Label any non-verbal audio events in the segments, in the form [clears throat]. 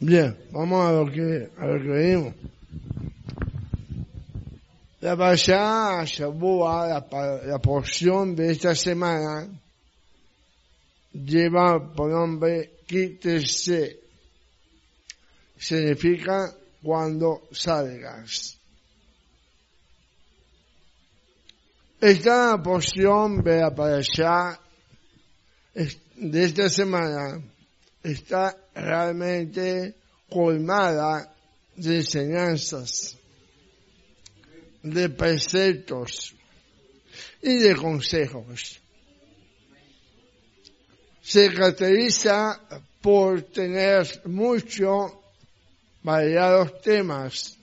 Bien, vamos a lo que, a lo que venimos. La Pasha Shabua, la, la porción de esta semana, lleva por nombre Quítese. Significa cuando salgas. Esta porción de la es- de esta semana está realmente colmada de enseñanzas, de preceptos y de consejos. Se caracteriza por tener muchos variados temas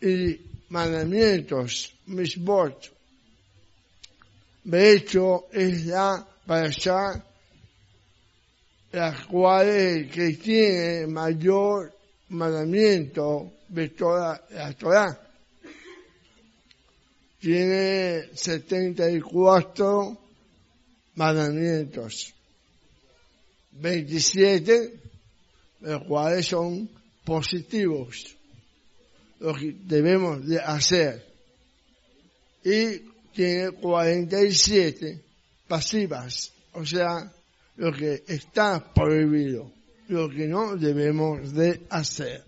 y mandamientos, misbot. De hecho, es la parasha la cual que tiene mayor mandamiento de toda la Torah. Tiene 74 mandamientos. 27 de los cuales son positivos, lo que debemos de hacer. Y tiene 47 pasivas, o sea, lo que está prohibido, lo que no debemos de hacer.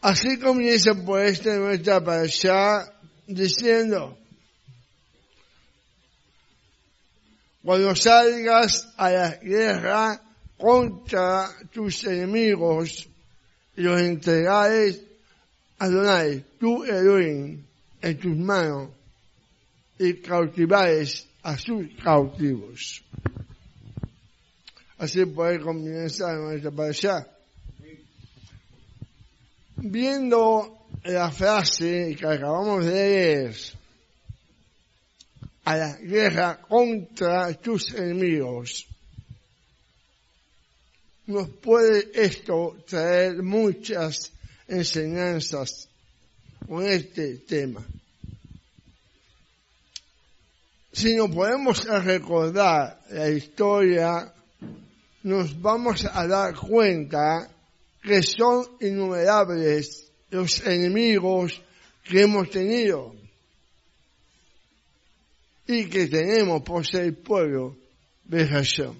Así comienza pues nuestra parasha diciendo, cuando salgas a la guerra contra tus enemigos y los entregares a Adonai, tu Elohim, en tus manos y cautivares a sus cautivos. Así pues comienza nuestra parasha. Viendo la frase que acabamos de leer, a la guerra contra tus enemigos, nos puede esto traer muchas enseñanzas con este tema. Si nos podemos recordar la historia, nos vamos a dar cuenta que son innumerables los enemigos que hemos tenido y que tenemos por ser pueblo de Hashem.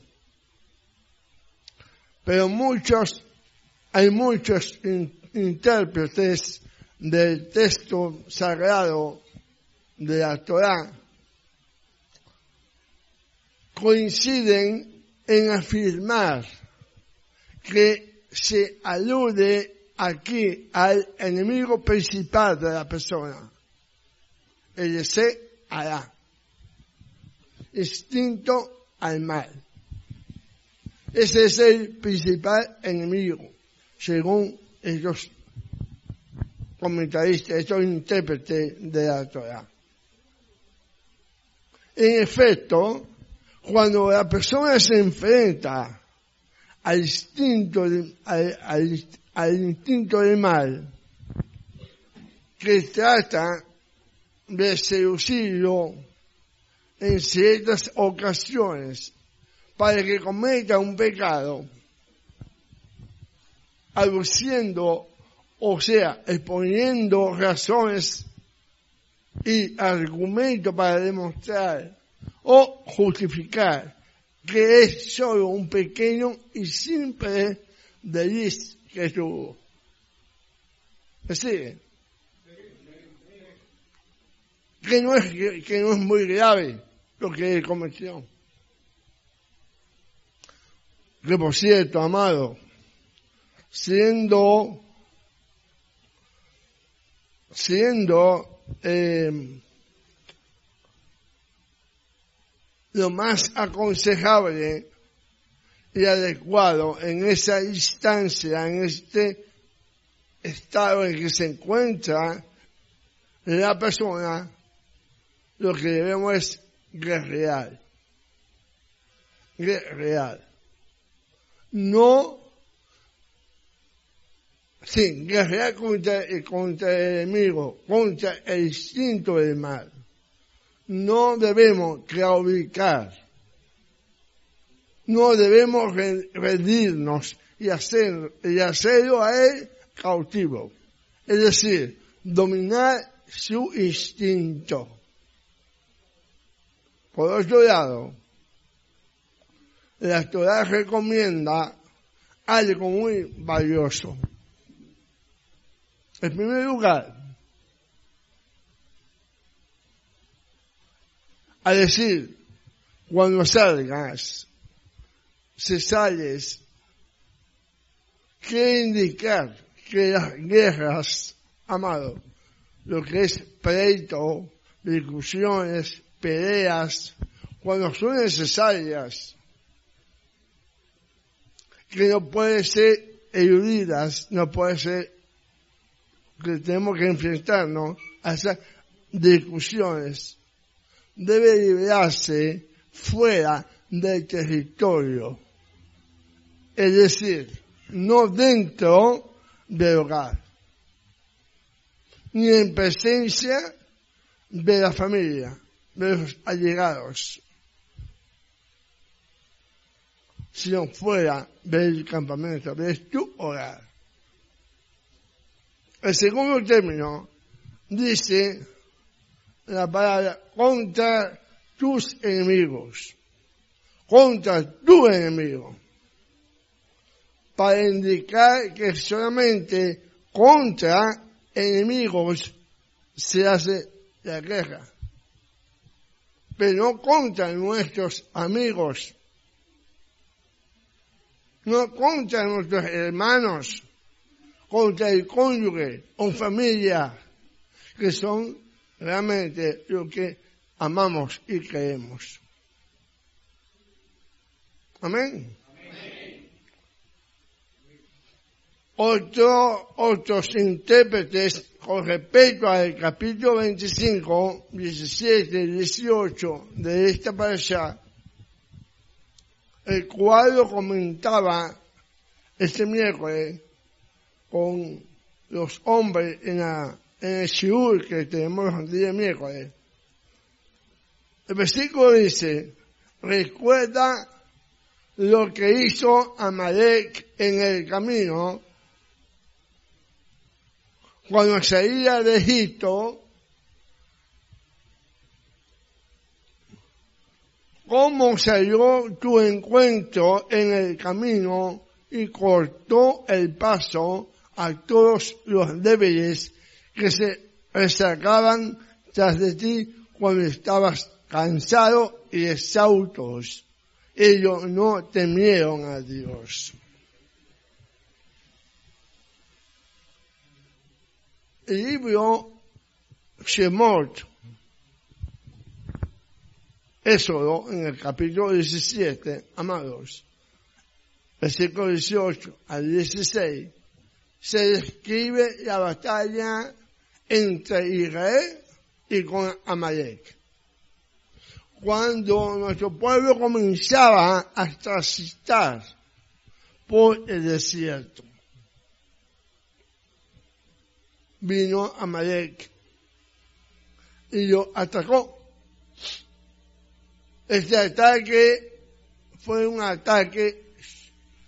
Pero muchos, hay muchos in- intérpretes del texto sagrado de la Torah coinciden en afirmar que se alude aquí al enemigo principal de la persona, el de ser Alá, instinto al mal. Ese es el principal enemigo, según estos comentaristas, estos intérpretes de la Torah. En efecto, cuando la persona se enfrenta al instinto, al- al instinto del mal, que trata de seducirlo en ciertas ocasiones para que cometa un pecado, aduciendo, o sea, exponiendo razones y argumentos para demostrar o justificar que es solo un pequeño y simple desliz que tuvo. ¿Me sigue? Que no es, que, no es muy grave lo que cometió. Que por cierto, amado, siendo, siendo, eh, lo más aconsejable y adecuado en esa instancia, en este estado en que se encuentra la persona, lo que debemos es guerrear. Guerrear. No, sí, guerrear contra, contra el enemigo, contra el instinto del mal no debemos claudicar. no debemos rendirnos y, hacer, y hacerlo a él cautivo. Es decir, dominar su instinto. Por otro lado, la Torah recomienda algo muy valioso. En primer lugar, a decir, cuando salgas, si sales, quiere indicar que las guerras, amado, lo que es pleito, discusiones, peleas, cuando son necesarias, que no pueden ser eludidas, no puede ser que tenemos que enfrentarnos a esas discusiones, debe liberarse fuera del territorio, es decir, no dentro del hogar, ni en presencia de la familia, de los allegados, sino fuera del campamento, de tu hogar. El segundo término dice la palabra contra tus enemigos, contra tu enemigo, para indicar que solamente contra enemigos se hace la guerra, pero no contra nuestros amigos, no contra nuestros hermanos, contra el cónyuge o familia, que son realmente lo que amamos y creemos. Amén. otros intérpretes con respecto al capítulo 25, 17 y 18 de esta parasha, el cual comentaba este miércoles con los hombres en, la, en el shiur que tenemos el día miércoles. El versículo dice, recuerda lo que hizo Amalek en el camino cuando salía de Egipto, cómo salió tu encuentro en el camino y cortó el paso a todos los débiles que se resacaban tras de ti cuando estabas cansado y exhaustos. Ellos no temieron a Dios. El libro Shemot, Éxodo, en el capítulo 17, amados, versículo 18 al 16, se describe la batalla entre Israel y con Amalek. Cuando nuestro pueblo comenzaba a transitar por el desierto, vino Amalek y lo atacó. Este ataque fue un ataque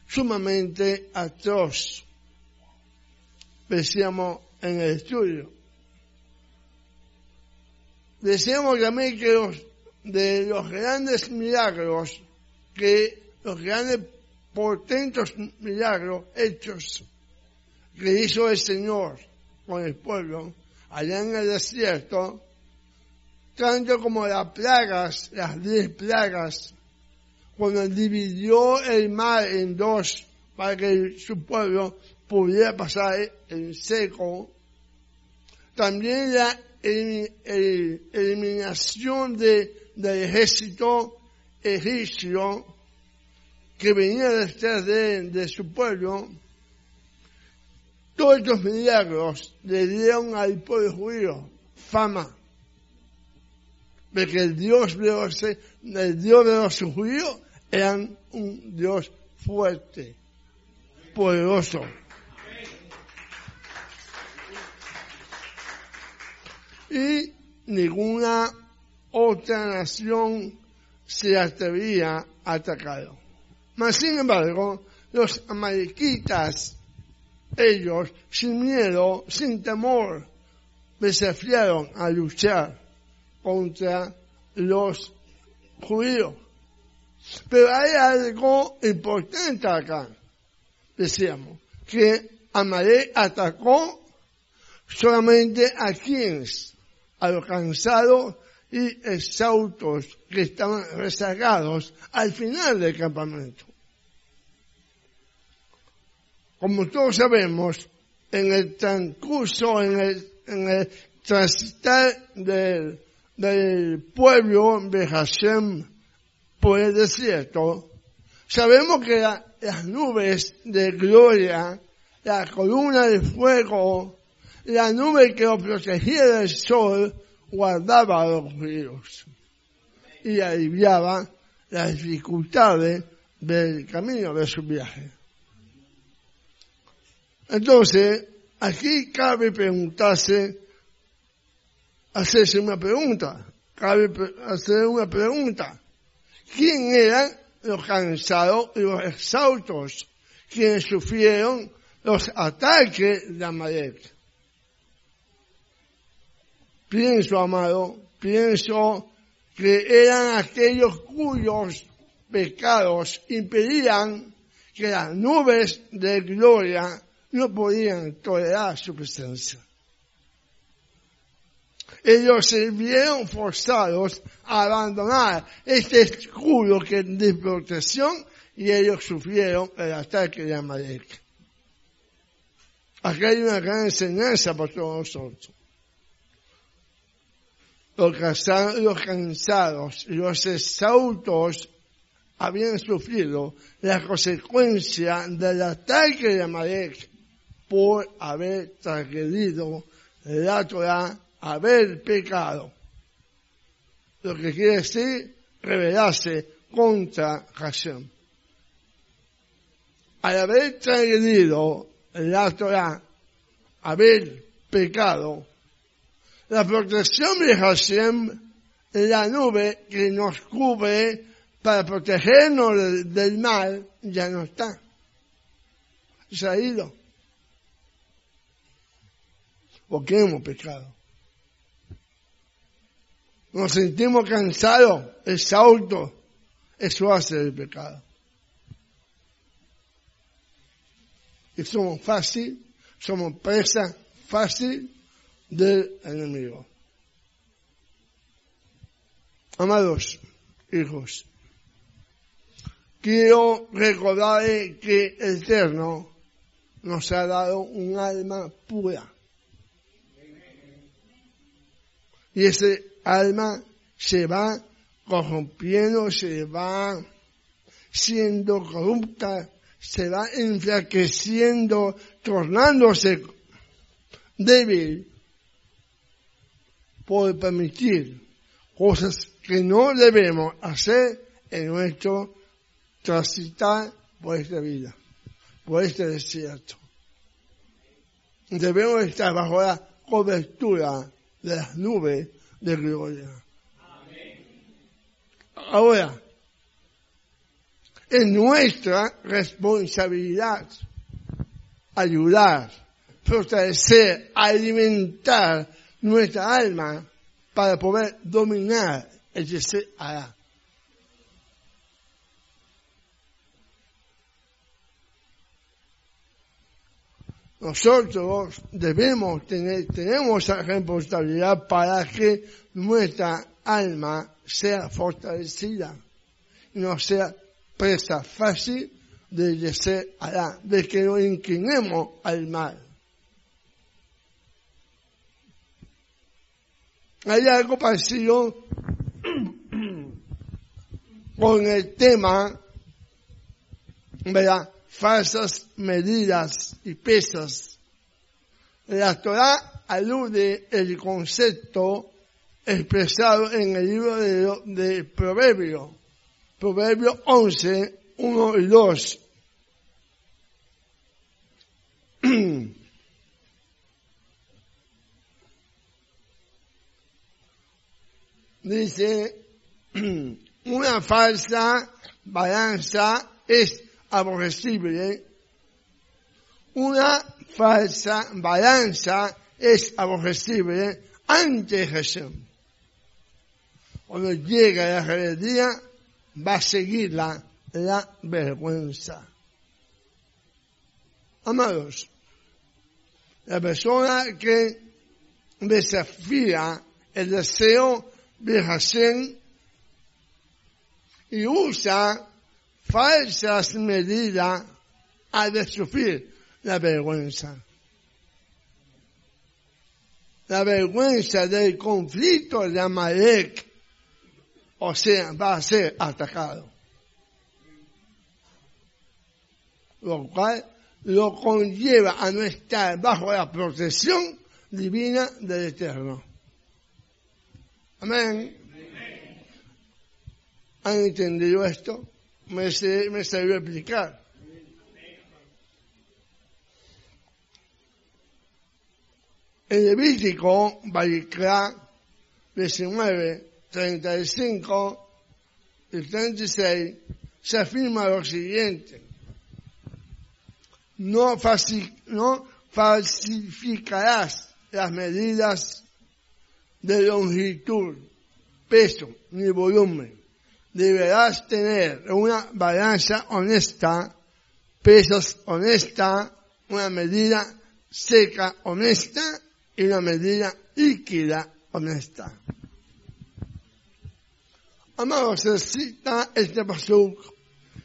sumamente atroz decíamos en el estudio. Decíamos también que los, de los grandes milagros, que los grandes portentos milagros hechos que hizo el Señor con el pueblo allá en el desierto, tanto como las plagas, las diez plagas, cuando dividió el mar en dos para que su pueblo pudiera pasar en seco. También la eliminación de, del ejército egipcio que venía detrás de, de su pueblo. Todos estos milagros le dieron al pueblo judío fama de que el Dios de los, el Dios de los judíos era un Dios fuerte, poderoso. Y ninguna otra nación se atrevía a. Mas sin embargo, los amalequitas, ellos, sin miedo, sin temor, desafiaron a luchar contra los judíos. Pero hay algo importante acá. Decíamos que Amalek atacó solamente a quienes, a los cansados y exhaustos que estaban rezagados al final del campamento. Como todos sabemos, en el transcurso, en el, en el transitar del, del pueblo de Hashem por el desierto, sabemos que las nubes de gloria, la columna de fuego, la nube que los protegía del sol, guardaba a los judíos y aliviaba las dificultades del camino de su viaje. Entonces, aquí cabe preguntarse, hacerse una pregunta, cabe hacer una pregunta. ¿Quién eran los cansados y los exhaustos quienes sufrieron los ataques de Amalek? Pienso, amado, pienso que eran aquellos cuyos pecados impedían que las nubes de gloria no podían tolerar su presencia. Ellos se vieron forzados a abandonar este escudo que de protección y ellos sufrieron el ataque de Amalek. Aquí hay una gran enseñanza para todos nosotros los cansados los exhaustos habían sufrido la consecuencia del ataque de Amalek por haber transgredido la Torah, haber pecado. Lo que quiere decir rebelarse contra Hashem. Al haber transgredido la Torah, haber pecado, la protección de Hashem, la nube que nos cubre para protegernos del, mal, ya no está. Se ha ido. Porque hemos pecado. Nos sentimos cansados, exhaustos. Eso hace el pecado. Y somos fácil, somos presa fácil del enemigo. Amados hijos, quiero recordar que el Eterno nos ha dado un alma pura. Y ese alma se va corrompiendo, se va siendo corrupta, se va enflaqueciendo, tornándose débil por permitir cosas que no debemos hacer en nuestro transitar por esta vida, por este desierto. Debemos estar bajo la cobertura de las nubes de gloria. Ahora, es nuestra responsabilidad ayudar, fortalecer, alimentar nuestra alma para poder dominar el Yese hará. Nosotros debemos tener, tenemos responsabilidad para que nuestra alma sea fortalecida y no sea presa fácil de Yese hará, de que nos inclinemos al mal. Hay algo parecido con el tema de falsas medidas y pesas. La Torah alude el concepto expresado en el libro de, de Proverbios, Proverbio 11, 1 y 2. [clears throat] dice, [clears throat] una falsa balanza es aborrecible, una falsa balanza es aborrecible ante Jesús. Cuando llega la rebeldía, va a seguirla la vergüenza. Amados, la persona que desafía el deseo de Hashem y usa falsas medidas a destruir la vergüenza. La vergüenza del conflicto de Amalek, o sea, va a ser atacado. Lo cual lo conlleva a no estar bajo la protección divina del Eterno. Amén. ¿Han entendido esto? Me, me salió a explicar. En Levítico, Balikra 19, 35 y 36 se afirma lo siguiente. No falsificarás las medidas de longitud, peso ni volumen. Deberás tener una balanza honesta, pesos honesta, una medida seca honesta y una medida líquida honesta. Amados, se cita este pasuk,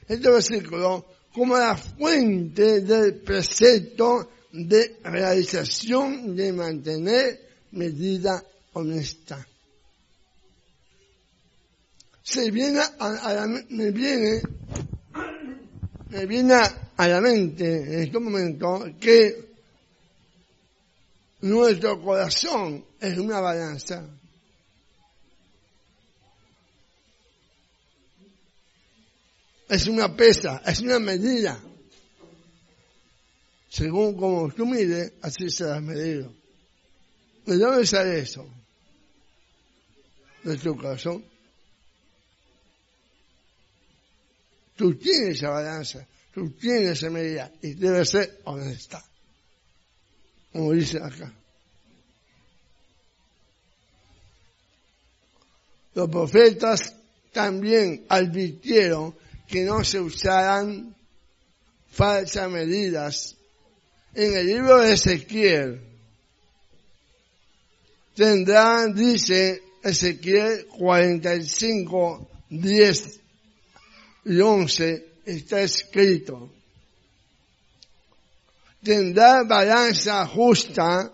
este versículo, como la fuente del precepto de realización de mantener medida honesta. Se viene a, la, me viene, me viene a la mente en este momento que nuestro corazón es una balanza. Es una pesa, es una medida. Según como tú mides, así será medido. ¿De dónde sale eso? De tu corazón. Tú tienes esa balanza, tú tienes esa medida y debe ser honesta. Como dice acá. Los profetas también advirtieron que no se usaran falsas medidas. En el libro de Ezequiel tendrán, dice Ezequiel 45, 10 y 11, está escrito, tendrá balanza justa,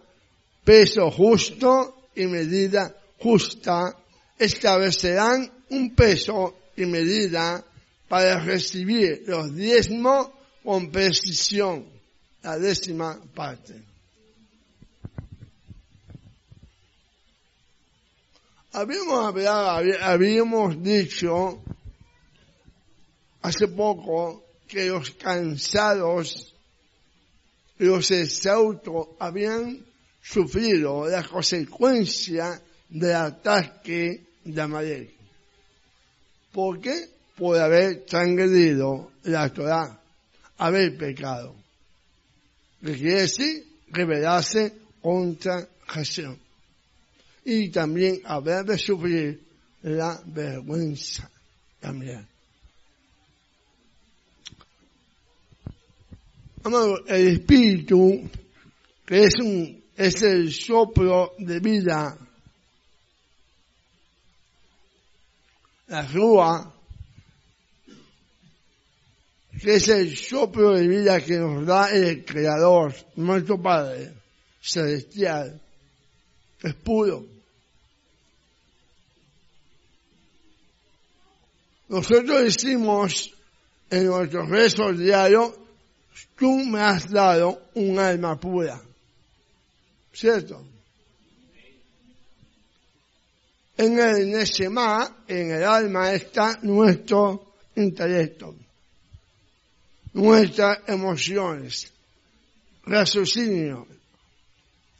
peso justo y medida justa, establecerán un peso y medida para recibir los diezmos con precisión, la décima parte. Habíamos, habíamos dicho hace poco que los cansados, los exhaustos habían sufrido la consecuencia del ataque de Amalek. ¿Por qué? por haber transgredido la Torah, haber pecado. Que quiere decir rebelarse contra Jesús. Y también haber de sufrir la vergüenza también. el espíritu, que es un, es el soplo de vida, la rúa, que es el soplo de vida que nos da el Creador, nuestro Padre celestial, es puro. Nosotros decimos en nuestros rezos diarios, tú me has dado un alma pura. ¿Cierto? En el Neshema, en el alma está nuestro intelecto nuestras emociones, raciocinio,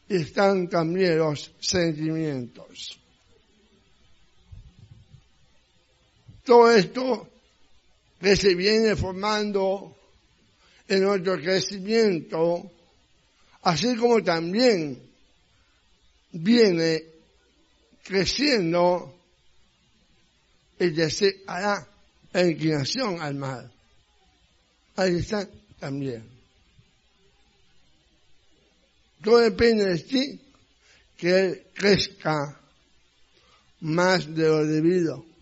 y están también los sentimientos. Todo esto que se viene formando en nuestro crecimiento, así como también viene creciendo el deseo la inclinación al mal. Ahí está también. Todo depende de ti que crezca más de lo debido.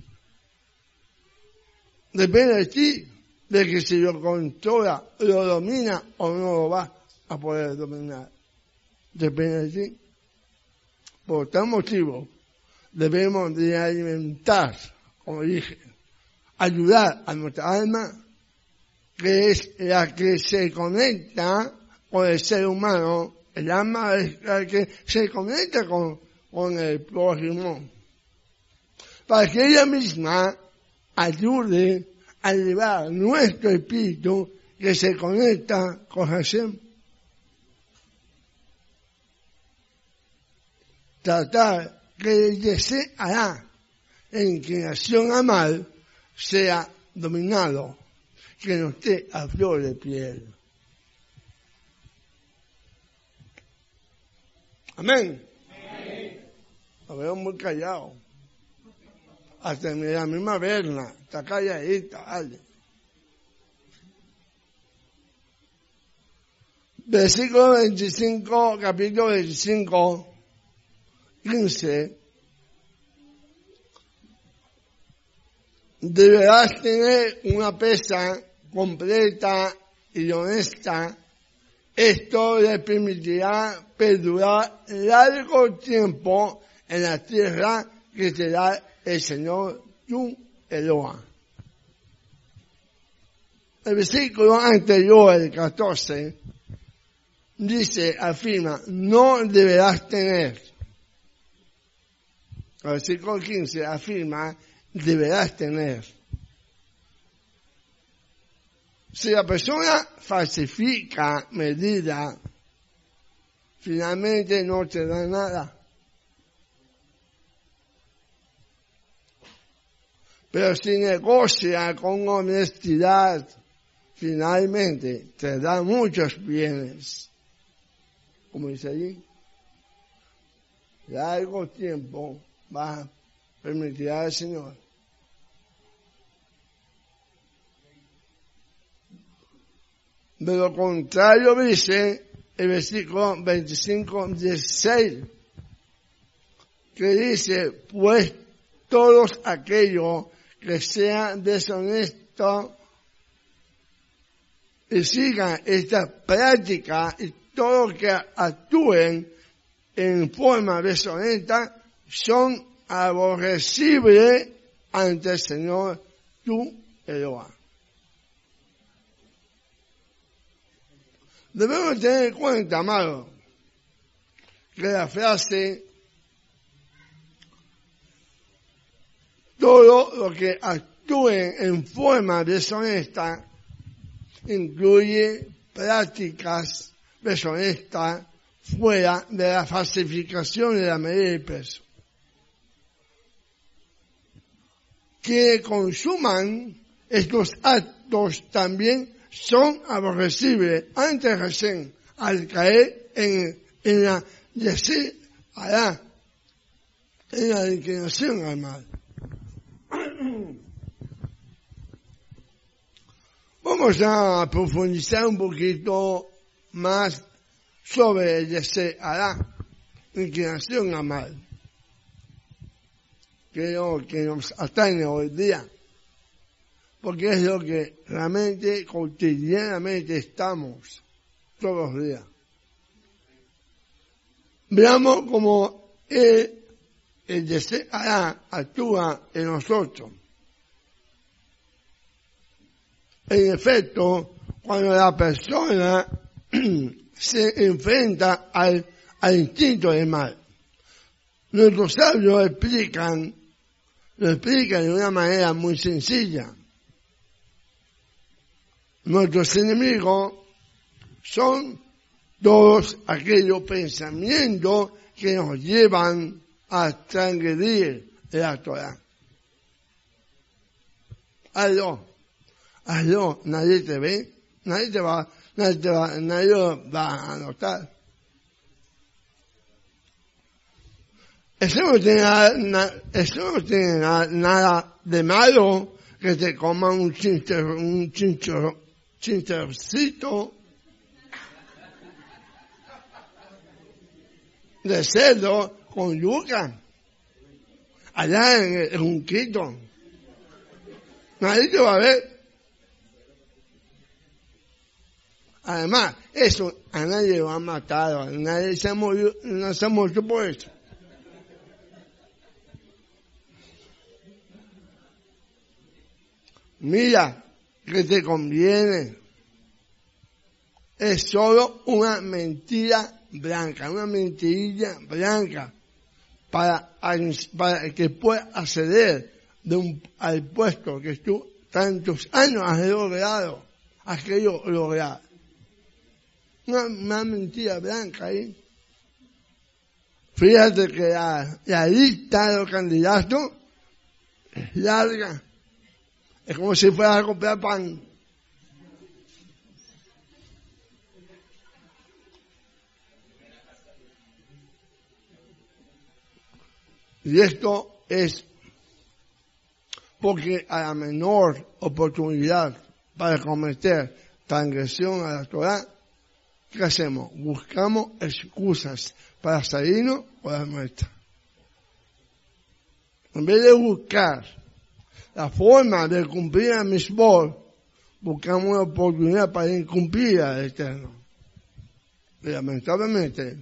Depende de ti de que si lo controla, lo domina o no lo va a poder dominar. Depende de ti. Por tal motivo, debemos de alimentar, como dije, ayudar a nuestra alma, que es la que se conecta con el ser humano el alma es la que se conecta con, con el prójimo. Para que ella misma ayude a llevar nuestro espíritu que se conecta con Hashem. Tratar que el deseo hará en inclinación a mal sea dominado, que no esté a flor de piel. Amén. Lo veo muy callado. Hasta la misma verna, está calladita, vale. Versículo 25, capítulo 25, 15. Deberás tener una pesa completa y honesta esto le permitirá perdurar largo tiempo en la tierra que da el Señor tu Eloa. El versículo anterior, el 14, dice, afirma, no deberás tener. El versículo 15 afirma, deberás tener. Si la persona falsifica medida, finalmente no te da nada. Pero si negocia con honestidad, finalmente te da muchos bienes. Como dice allí, largo tiempo va a permitir al Señor De lo contrario dice el versículo 25, 16, que dice, pues todos aquellos que sean deshonestos y sigan esta práctica y todos que actúen en forma deshonesta son aborrecibles ante el Señor tu Eloah. Debemos tener en cuenta, amado, que la frase todo lo que actúe en forma deshonesta incluye prácticas deshonestas fuera de la falsificación de la medida de peso. Que consuman estos actos también son aborrecibles antes recién al caer en, la hará en la inclinación al mal. Vamos a profundizar un poquito más sobre el hará inclinación al mal, que lo que nos atañe hoy día porque es lo que realmente cotidianamente estamos todos los días. Veamos cómo el, el deseo actúa en nosotros. En efecto, cuando la persona [clears throat] se enfrenta al, al instinto del mal, nuestros sabios explican, lo explican de una manera muy sencilla Nuestros enemigos son todos aquellos pensamientos que nos llevan a transgredir la Torah. Aló. Hazlo, nadie te ve, nadie te va, nadie te va, nadie lo va a notar. Eso no tiene nada, eso no tiene nada, de malo que te coman un chinche, un chincho, chinchercito de cerdo con yuca allá en el Junquito. Nadie te va a ver. Además, eso a nadie lo ha matado, a nadie se ha muerto, no se ha muerto por eso. Mira, que te conviene. Es solo una mentira blanca, una mentirilla blanca para, que pueda acceder de un, al puesto que tú tantos años has logrado, has querido lograr. Una, mentira blanca ahí. Fíjate que la, la lista de larga. Es como si fuera a comprar pan. Y esto es porque a la menor oportunidad para cometer transgresión a la Torah, ¿qué hacemos? Buscamos excusas para salirnos o la nuestra. En vez de buscar la forma de cumplir a mismos, buscamos una oportunidad para incumplir al Eterno. Lamentablemente,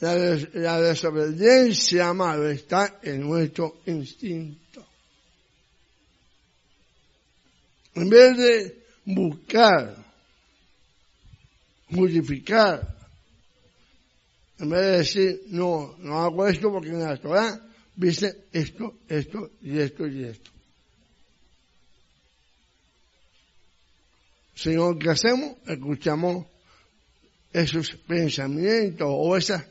la, la desobediencia, amado, está en nuestro instinto. En vez de buscar, justificar, en vez de decir, no, no hago esto porque en la Torah dice esto, esto y esto y esto. Sino que hacemos, escuchamos esos pensamientos o esas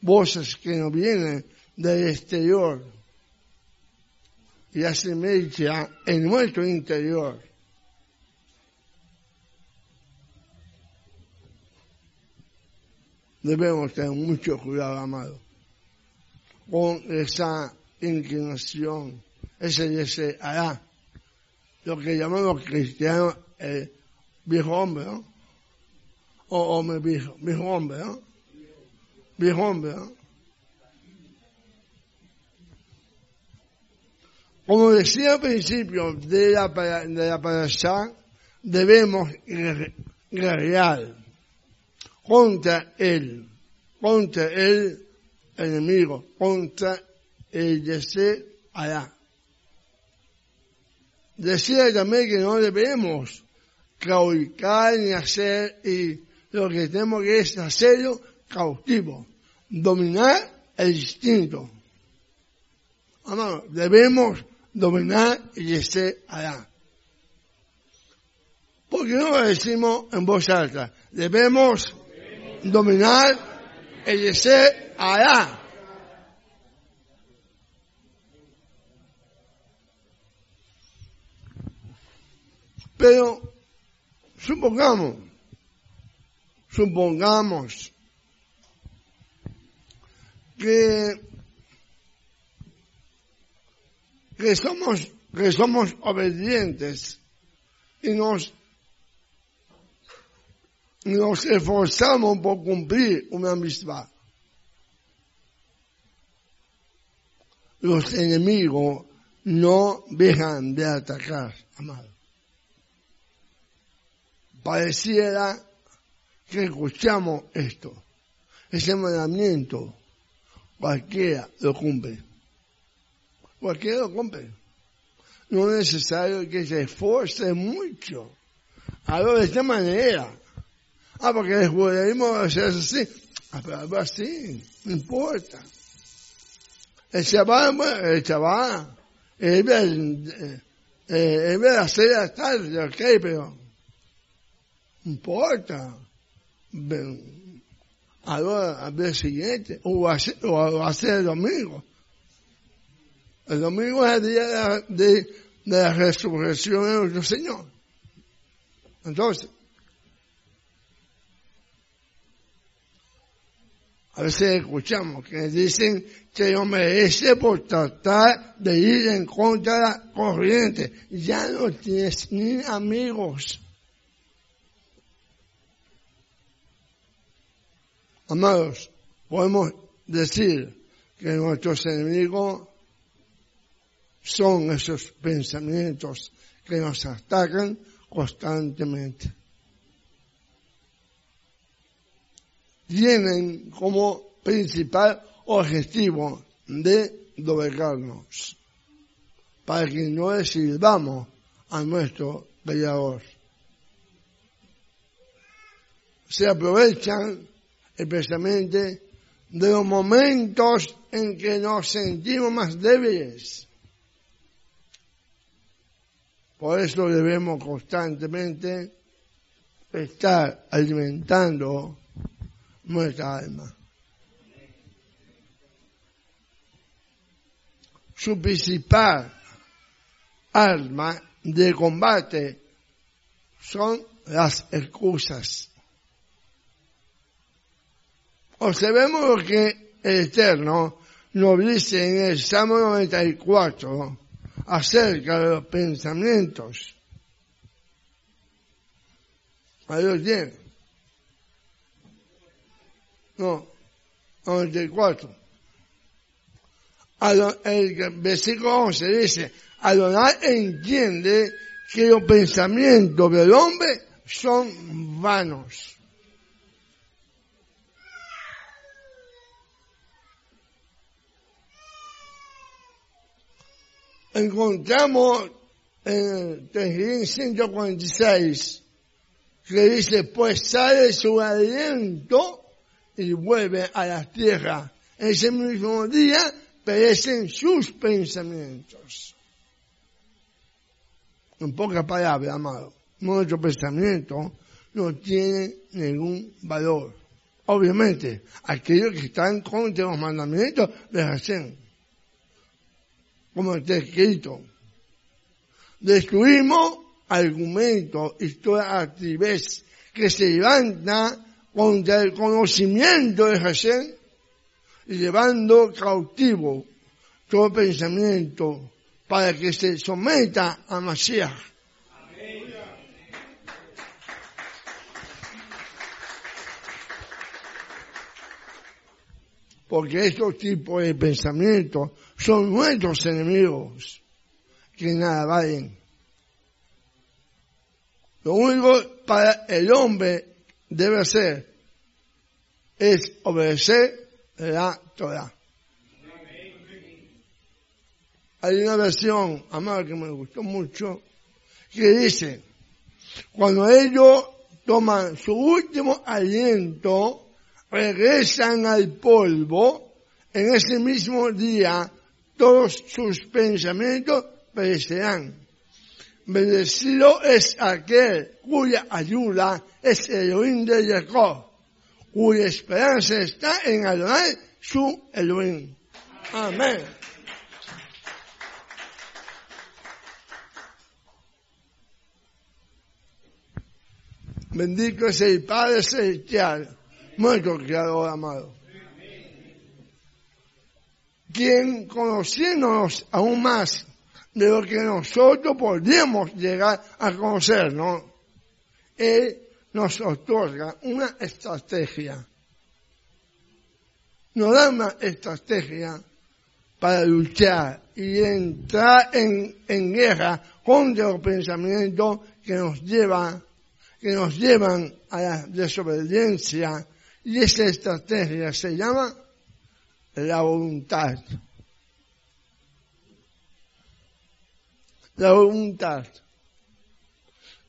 voces que nos vienen del exterior y hacen mecha en nuestro interior. Debemos tener mucho cuidado, amado, con esa inclinación, ese deseo, lo que llamamos cristiano el viejo hombre, ¿no? O hombre viejo, viejo hombre, ¿no? Viejo hombre, ¿no? Como decía al principio de la, de la parasha, debemos guerrear contra él, contra el enemigo, contra el deseo allá. Decía también que no debemos claudicar ni hacer, y lo que tenemos que es hacerlo cautivo, dominar el instinto. debemos dominar y deseo allá. Porque no lo decimos en voz alta, debemos dominar el deseo allá. Pero supongamos, supongamos que, que somos, que somos obedientes y nos nos esforzamos por cumplir una misma. Los enemigos no dejan de atacar, amado. Pareciera que escuchamos esto. Ese mandamiento, cualquiera lo cumple. Cualquiera lo cumple. No es necesario que se esfuerce mucho. Algo de esta manera. Ah, porque el judaísmo es así. Ah, pero algo así, no importa. El chaval, el chaval, él ve, ve las seis de la tarde, ok, pero no importa. Algo al día siguiente, o va a ser el domingo. El domingo es el día de, de, de la resurrección de nuestro Señor. Entonces, a veces escuchamos que dicen que no merece por tratar de ir en contra de la corriente. Ya no tienes ni amigos. Amados, podemos decir que nuestros enemigos son esos pensamientos que nos atacan constantemente. Tienen como principal objetivo de doblegarnos para que no le sirvamos a nuestro peleador. Se aprovechan especialmente de los momentos en que nos sentimos más débiles. Por eso debemos constantemente estar alimentando nuestra alma. Su principal arma de combate son las excusas. Observemos lo que el Eterno nos dice en el Salmo 94 acerca de los pensamientos. Ahí lo tiene. No, 94. El versículo 11 dice, Adonai entiende que los pensamientos del hombre son vanos. encontramos en el 146 que dice, pues sale su aliento y vuelve a la tierra. Ese mismo día perecen sus pensamientos. En pocas palabras, amado, nuestro pensamiento no tiene ningún valor. Obviamente, aquellos que están contra los mandamientos de hacen como está escrito. Destruimos argumentos y toda actividad que se levanta contra el conocimiento de Hashem llevando cautivo todo pensamiento para que se someta a Mashiach. Porque estos tipos de pensamientos son nuestros enemigos que nada valen. Lo único para el hombre debe hacer es obedecer la Torah. Hay una versión, amada, que me gustó mucho, que dice, cuando ellos toman su último aliento, regresan al polvo, en ese mismo día todos sus pensamientos perecerán. Bendecido es aquel cuya ayuda es el Elohim de Jacob, cuya esperanza está en Adonai, su Elohim. Amén. Bendito es el Padre Celestial, nuestro Creador amado quien conociéndonos aún más de lo que nosotros podemos llegar a conocernos, Él nos otorga una estrategia. Nos da una estrategia para luchar y entrar en, en guerra contra los pensamientos que nos llevan, que nos llevan a la desobediencia. Y esa estrategia se llama la voluntad. La voluntad.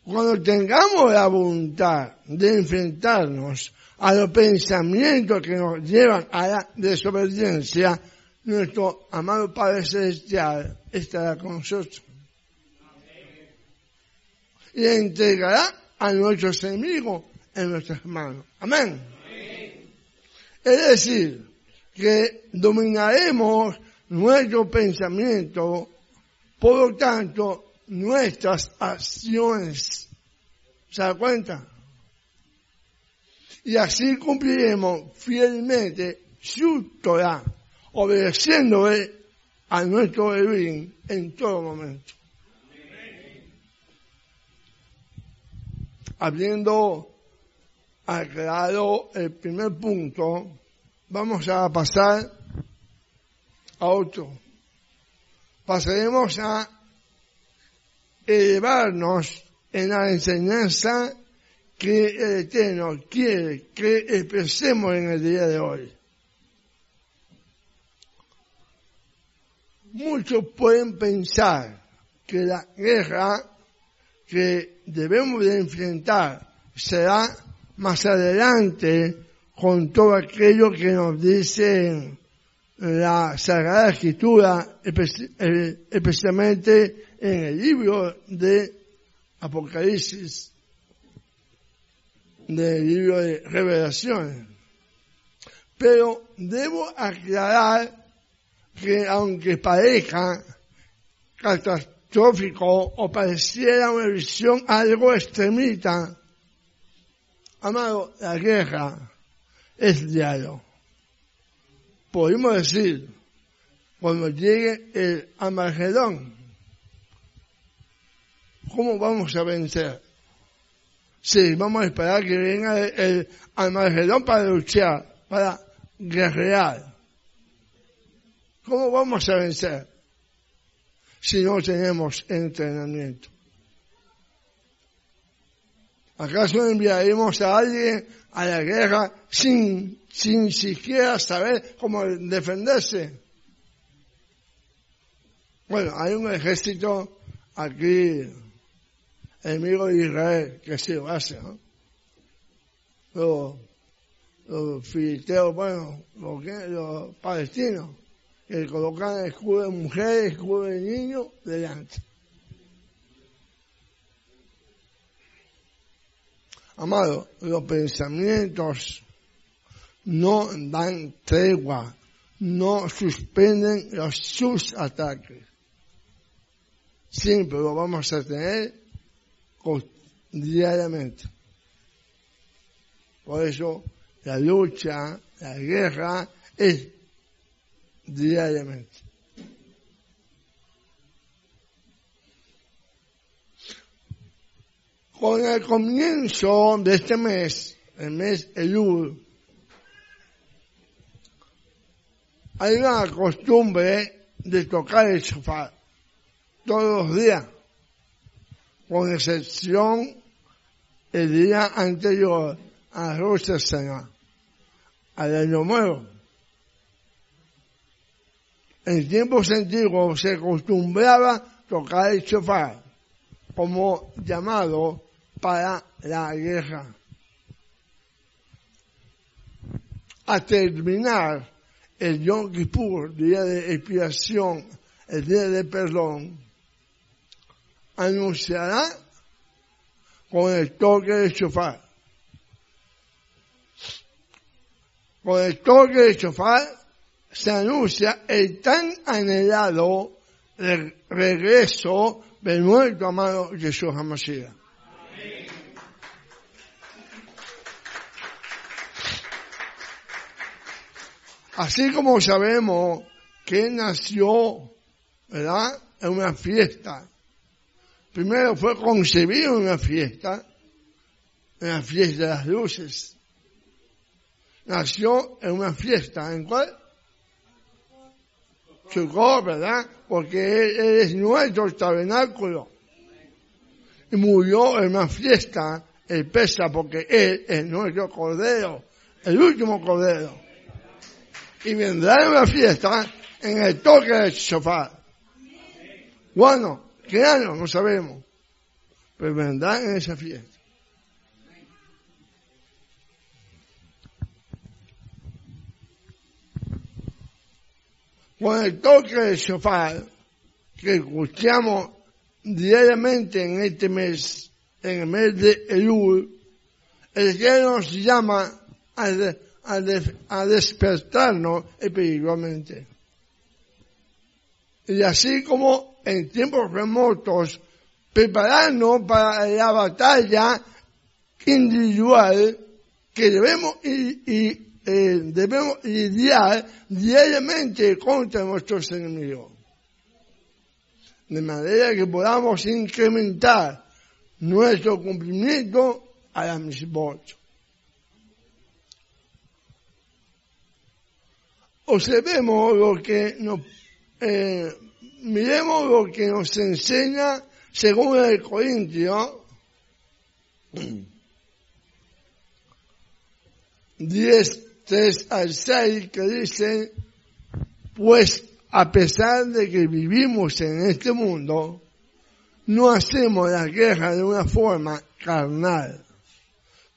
Cuando tengamos la voluntad de enfrentarnos a los pensamientos que nos llevan a la desobediencia, nuestro amado Padre Celestial estará con nosotros. Y entregará a nuestros enemigos en nuestras manos. Amén. Es decir, que dominaremos nuestro pensamiento, por lo tanto, nuestras acciones ¿Se da cuenta? Y así cumpliremos fielmente su Torah, obedeciéndole a nuestro vivir en todo momento. Habiendo aclarado el primer punto, vamos a pasar a otro. Pasaremos a elevarnos en la enseñanza que el Eterno quiere que expresemos en el día de hoy. Muchos pueden pensar que la guerra que debemos de enfrentar será más adelante con todo aquello que nos dice la Sagrada Escritura, especialmente en el libro de Apocalipsis, del libro de Revelaciones. Pero debo aclarar que aunque parezca catastrófico o pareciera una visión algo extremista, amado, la guerra es diario. Podemos decir, cuando llegue el Armagedón, ¿cómo vamos a vencer? Sí, vamos a esperar que venga el, el Armagedón para luchar, para guerrear. ¿Cómo vamos a vencer si no tenemos entrenamiento? ¿Acaso enviaremos a alguien a la guerra sin, sin siquiera saber cómo defenderse? Bueno, hay un ejército aquí, enemigo de Israel, que sí lo hace, ¿no? Los, los filisteos, bueno, los, los palestinos, que colocan escudo de mujer, escudo de niño delante. Amado, los pensamientos no dan tregua, no suspenden los, sus ataques. Siempre lo vamos a tener diariamente. Por eso la lucha, la guerra es diariamente. Con el comienzo de este mes, el mes Elul, hay una costumbre de tocar el sofá todos los días, con excepción el día anterior a Rosh Hashanah, al año nuevo. En tiempos antiguos se acostumbraba tocar el sofá como llamado para la guerra. A terminar el Yom Kippur, día de expiación, el día de perdón, anunciará con el toque de chofar. Con el toque de chofar se anuncia el tan anhelado regreso del nuestro amado Jesús Hamashiach. Así como sabemos que nació, ¿verdad? En una fiesta. Primero fue concebido en una fiesta, en la fiesta de las luces. Nació en una fiesta, ¿en cuál? ¿verdad? Porque él, es nuestro tabernáculo. Y murió en una fiesta, el pesa, porque Él es nuestro cordero, el último cordero. Y vendrá en una fiesta en el toque del sofá. Bueno, ¿qué año? No sabemos. Pero vendrá en esa fiesta. con el toque de sofá que escuchamos diariamente en este mes, en el mes de Elul, el que nos llama a, a, despertarnos espiritualmente. Y así como en tiempos remotos, prepararnos para la batalla individual que debemos, y, eh, debemos lidiar diariamente contra nuestros enemigos. De manera que podamos incrementar nuestro cumplimiento a la misma. Observemos lo que nos, eh, miremos lo que nos enseña según el Corintio. 10, 3 al 6 que dice, pues a pesar de que vivimos en este mundo, no hacemos la guerra de una forma carnal,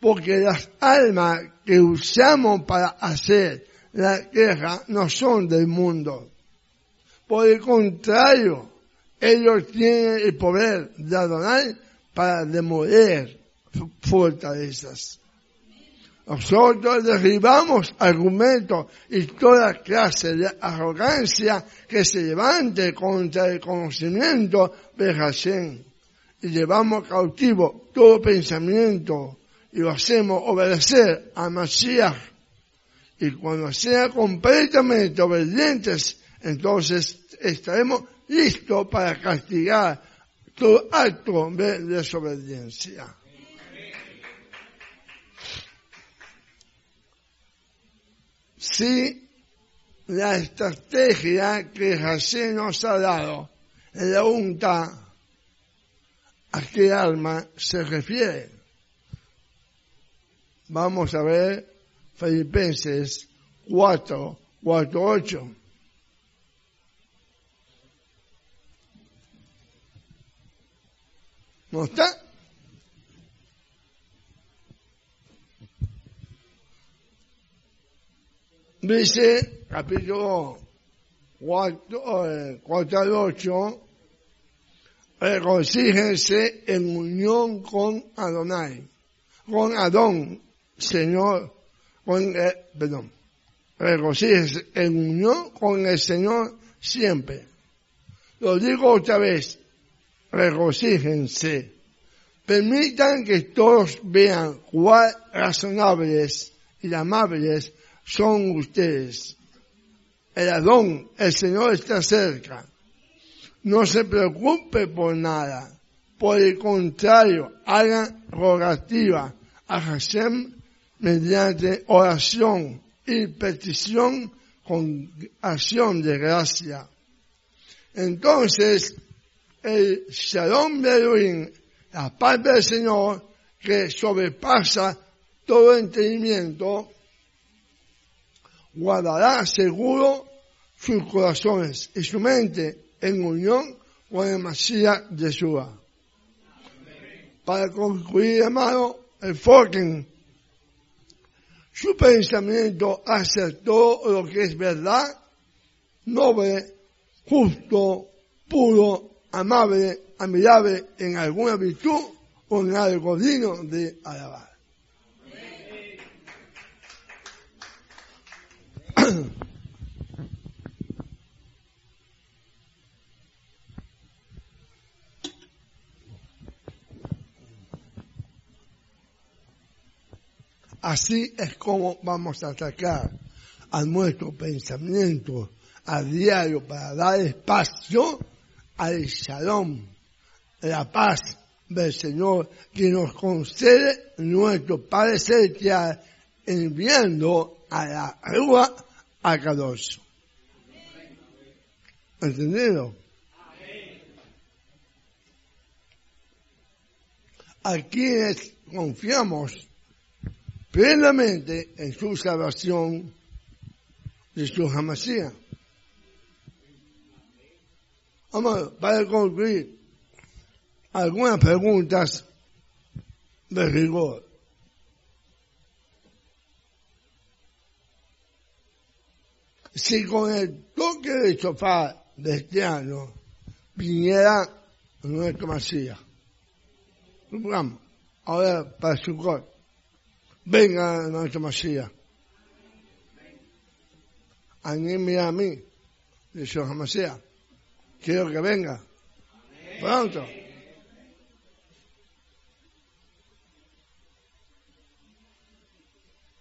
porque las almas que usamos para hacer la guerra no son del mundo. Por el contrario, ellos tienen el poder de Adonai para demoler fortalezas. Nosotros derribamos argumentos y toda clase de arrogancia que se levante contra el conocimiento de Hashem. Y llevamos cautivo todo pensamiento y lo hacemos obedecer a Mashiach. Y cuando sea completamente obedientes, entonces estaremos listos para castigar todo acto de desobediencia. si la estrategia que José nos ha dado en la UNTA a qué alma se refiere. Vamos a ver Filipenses 4, 4, 8. ¿No está? Dice, capítulo 4, 4 al 8, regocíjense en unión con Adonai, con Adón, Señor, perdón, regocíjense en unión con el Señor siempre. Lo digo otra vez, regocíjense. Permitan que todos vean cuán razonables y amables son ustedes. El Adón, el Señor está cerca. No se preocupe por nada. Por el contrario, hagan rogativa a Hashem mediante oración y petición con acción de gracia. Entonces, el Shalom Elohim, la paz del Señor, que sobrepasa todo entendimiento, guardará seguro sus corazones y su mente en unión con el Masías Yeshua. Para concluir, hermano, el Forken, su pensamiento todo lo que es verdad, noble, justo, puro, amable, admirable en alguna virtud o en algo digno de alabar. [clears throat] Así es como vamos a atacar a nuestro pensamiento a diario para dar espacio al shalom, la paz del Señor que nos concede nuestro Padre Celestial enviando a la agua a Kadosh. ¿Entendido? A quienes confiamos plenamente en su salvación de su jamasía. Vamos, para concluir, algunas preguntas de rigor. Si con el toque de sofá de este año viniera nuestro Masía, supongamos, ahora para su corte, venga nuestro Masía. Anime a mí, su Masía. Quiero que venga. Pronto.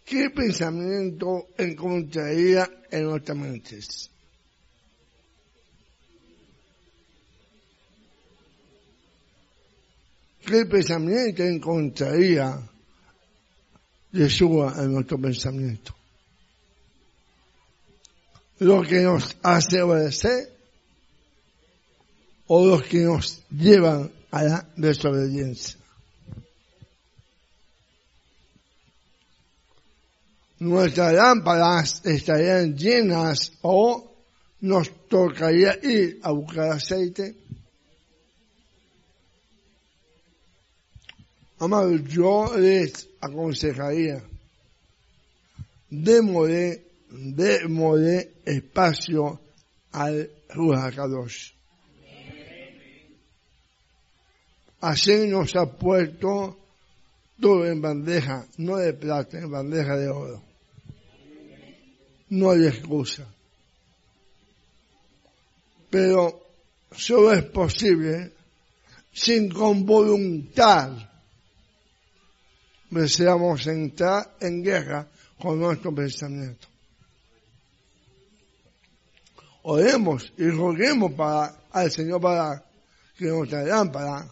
¿Qué pensamiento encontraría en nuestras mentes? ¿Qué pensamiento encontraría Yeshua en nuestro pensamiento? ¿Lo que nos hace obedecer o los que nos llevan a la desobediencia? Nuestras lámparas estarían llenas o nos tocaría ir a buscar aceite Amado, yo les aconsejaría, démosle, démosle espacio al Ruach Así nos ha puesto todo en bandeja, no de plata, en bandeja de oro. No hay excusa. Pero solo es posible sin con voluntad deseamos entrar en guerra con nuestro pensamiento. Oremos y roguemos para, al Señor para que nuestra lámpara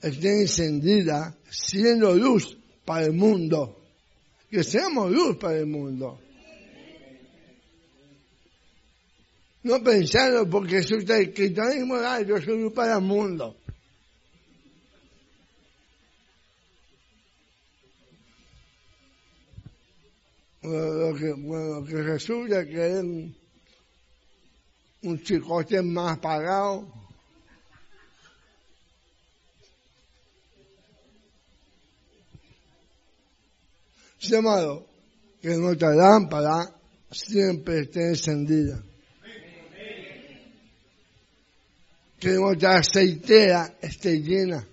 esté encendida, siendo luz para el mundo. Que seamos luz para el mundo. No pensando porque eso está escrito, yo soy luz para el mundo. Lo que, bueno, que resulta que es un chicote más pagado. Llamado que nuestra lámpara siempre esté encendida. Que nuestra aceitera esté llena.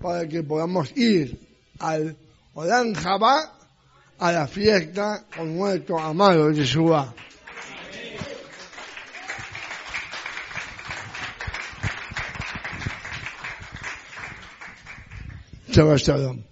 Para que podamos ir al Odán Jabá a la fiesta con nuestro amado Yeshua. Shabbat Shalom.